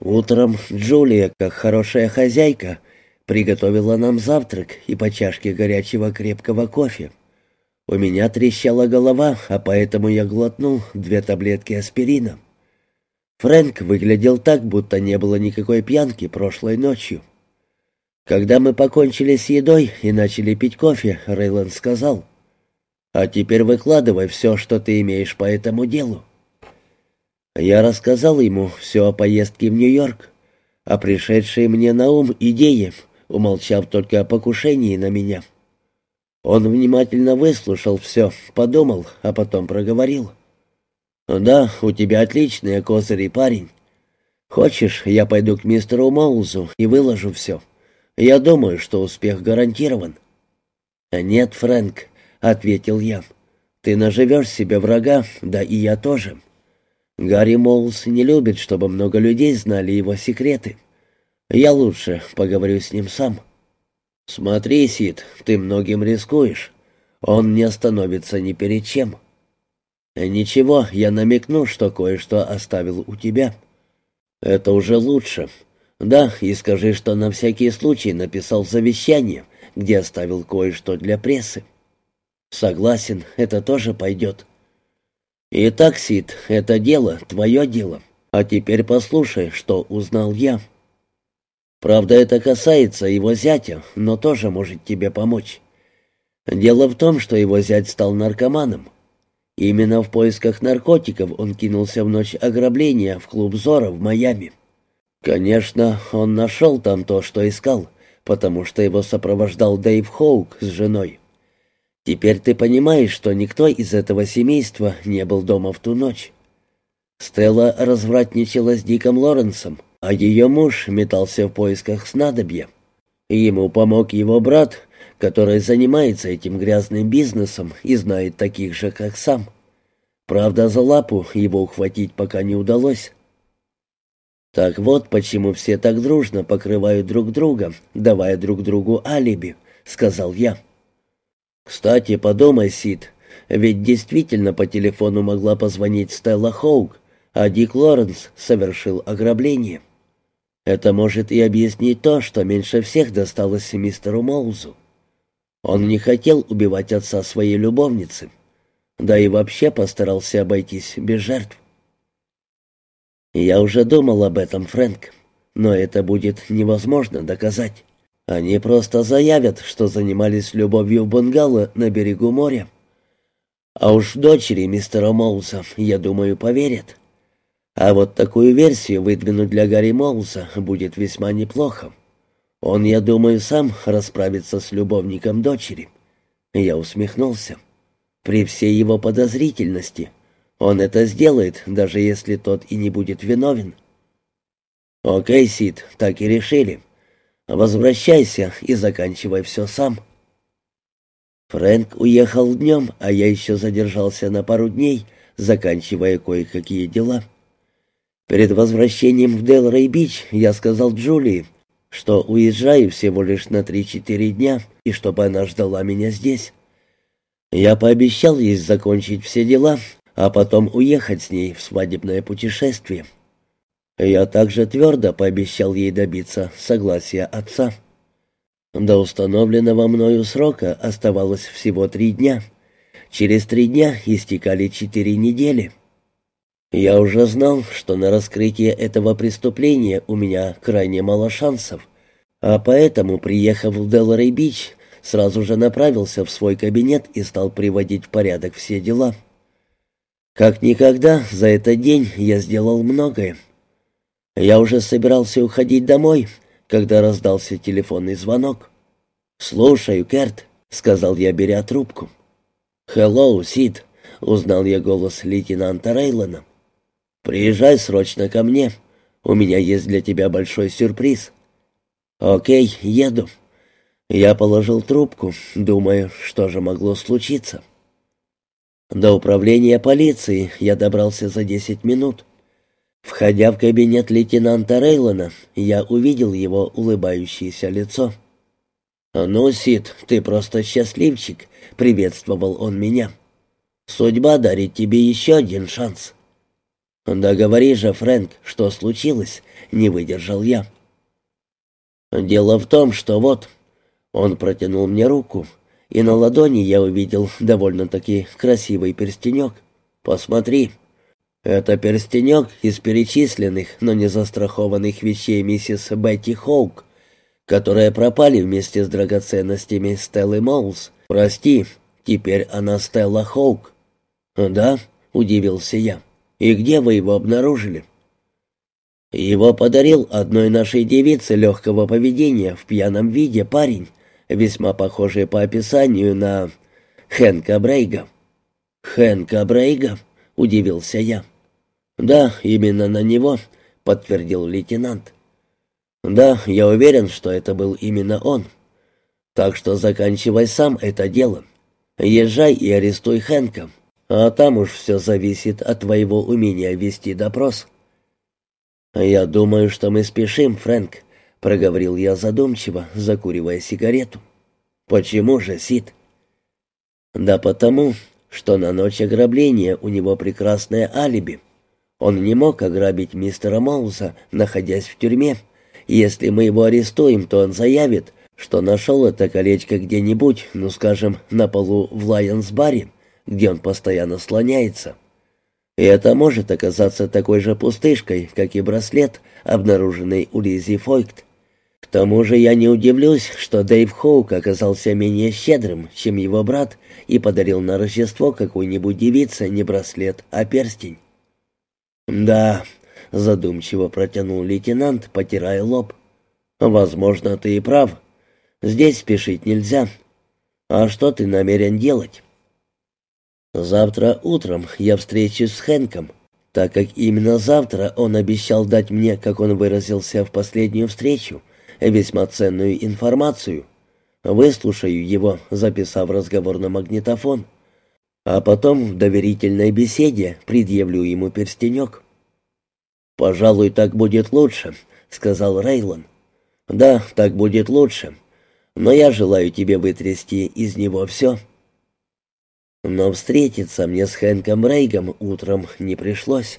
Утром Джулия, как хорошая хозяйка, приготовила нам завтрак и по чашке горячего крепкого кофе. У меня трещала голова, а поэтому я глотнул две таблетки аспирина. Фрэнк выглядел так, будто не было никакой пьянки прошлой ночью. Когда мы покончили с едой и начали пить кофе, Рейланд сказал, «А теперь выкладывай все, что ты имеешь по этому делу». Я рассказал ему все о поездке в Нью-Йорк, о пришедшей мне на ум идее, умолчав только о покушении на меня. Он внимательно выслушал все, подумал, а потом проговорил. «Да, у тебя отличные козыри, парень. Хочешь, я пойду к мистеру Моузу и выложу все. Я думаю, что успех гарантирован». «Нет, Фрэнк», — ответил я, — «ты наживешь себе врага, да и я тоже. Гарри Моулс не любит, чтобы много людей знали его секреты. Я лучше поговорю с ним сам. Смотри, Сид, ты многим рискуешь. Он не остановится ни перед чем. Ничего, я намекну, что кое-что оставил у тебя. Это уже лучше. Да, и скажи, что на всякий случай написал завещание, где оставил кое-что для прессы. Согласен, это тоже пойдет. «Итак, Сид, это дело, твое дело. А теперь послушай, что узнал я. Правда, это касается его зятя, но тоже может тебе помочь. Дело в том, что его зять стал наркоманом. Именно в поисках наркотиков он кинулся в ночь ограбления в клуб «Зора» в Майами. Конечно, он нашел там то, что искал, потому что его сопровождал Дэйв Хоук с женой. Теперь ты понимаешь, что никто из этого семейства не был дома в ту ночь. Стелла развратничала с Диком Лоренсом, а ее муж метался в поисках снадобья. Ему помог его брат, который занимается этим грязным бизнесом и знает таких же, как сам. Правда, за лапу его ухватить пока не удалось. Так вот, почему все так дружно покрывают друг друга, давая друг другу алиби, — сказал я. «Кстати, подумай, Сид, ведь действительно по телефону могла позвонить Стелла Хоук, а Дик Лоренс совершил ограбление. Это может и объяснить то, что меньше всех досталось мистеру Моузу. Он не хотел убивать отца своей любовницы, да и вообще постарался обойтись без жертв. Я уже думал об этом, Фрэнк, но это будет невозможно доказать. Они просто заявят, что занимались любовью в бунгало на берегу моря. А уж дочери мистера Моуса, я думаю, поверят. А вот такую версию выдвинуть для Гарри Моуса будет весьма неплохо. Он, я думаю, сам расправится с любовником дочери. Я усмехнулся. При всей его подозрительности он это сделает, даже если тот и не будет виновен. «Окей, Сид, так и решили. Возвращайся и заканчивай все сам». Фрэнк уехал днем, а я еще задержался на пару дней, заканчивая кое-какие дела. Перед возвращением в Делрей-Бич я сказал Джулии, что уезжаю всего лишь на три-четыре дня, и чтобы она ждала меня здесь. Я пообещал ей закончить все дела, а потом уехать с ней в свадебное путешествие. Я также твердо пообещал ей добиться согласия отца. До установленного мною срока оставалось всего три дня. Через три дня истекали четыре недели. Я уже знал, что на раскрытие этого преступления у меня крайне мало шансов, а поэтому, приехав в Делрей-Бич, сразу же направился в свой кабинет и стал приводить в порядок все дела. Как никогда за этот день я сделал многое. Я уже собирался уходить домой, когда раздался телефонный звонок. «Слушаю, Керт», — сказал я, беря трубку. «Хеллоу, Сид», — узнал я голос лейтенанта Рейлона. «Приезжай срочно ко мне. У меня есть для тебя большой сюрприз». «Окей, еду». Я положил трубку, думая, что же могло случиться. До управления полиции я добрался за десять минут. Входя в кабинет лейтенанта Рейлона, я увидел его улыбающееся лицо. «Ну, Сид, ты просто счастливчик», — приветствовал он меня. «Судьба дарит тебе еще один шанс». «Да говори же, Фрэнк, что случилось?» — не выдержал я. «Дело в том, что вот...» Он протянул мне руку, и на ладони я увидел довольно-таки красивый перстенек. «Посмотри!» Это перстенек из перечисленных, но не застрахованных вещей миссис Бетти Хоук, которые пропали вместе с драгоценностями Стеллы Моулс. Прости, теперь она Стелла Хоук. «Да?» — удивился я. «И где вы его обнаружили?» «Его подарил одной нашей девице легкого поведения в пьяном виде парень, весьма похожий по описанию на Хэнка Брейга». «Хэнка Брейга?» — удивился я. «Да, именно на него», — подтвердил лейтенант. «Да, я уверен, что это был именно он. Так что заканчивай сам это дело. Езжай и арестуй Хэнка, а там уж все зависит от твоего умения вести допрос». «Я думаю, что мы спешим, Фрэнк», — проговорил я задумчиво, закуривая сигарету. «Почему же, Сид?» «Да потому, что на ночь ограбления у него прекрасное алиби. Он не мог ограбить мистера Мауза, находясь в тюрьме. Если мы его арестуем, то он заявит, что нашел это колечко где-нибудь, ну, скажем, на полу в Лайонс-баре, где он постоянно слоняется. И это может оказаться такой же пустышкой, как и браслет, обнаруженный у Лизи Фойкт. К тому же я не удивлюсь, что Дэйв Хоук оказался менее щедрым, чем его брат, и подарил на Рождество какой-нибудь девице не браслет, а перстень. «Да», — задумчиво протянул лейтенант, потирая лоб. «Возможно, ты и прав. Здесь спешить нельзя. А что ты намерен делать?» «Завтра утром я встречусь с Хэнком, так как именно завтра он обещал дать мне, как он выразился в последнюю встречу, весьма ценную информацию. Выслушаю его, записав разговор на магнитофон. А потом в доверительной беседе предъявлю ему перстенек. «Пожалуй, так будет лучше», — сказал Рейлон. «Да, так будет лучше. Но я желаю тебе вытрясти из него все». Но встретиться мне с Хэнком Рейгом утром не пришлось.